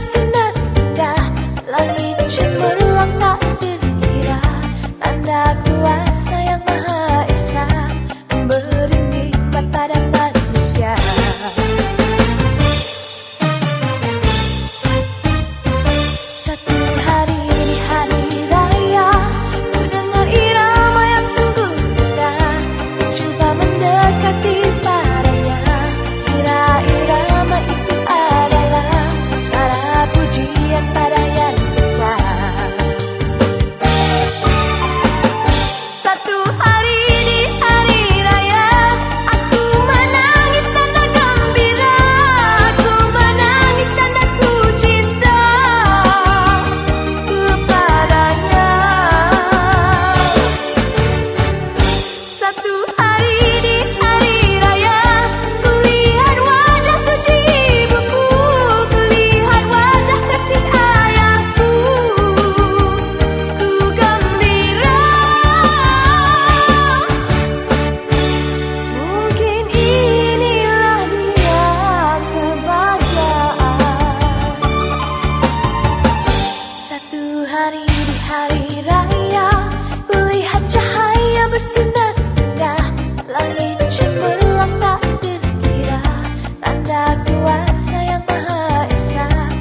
Listen up.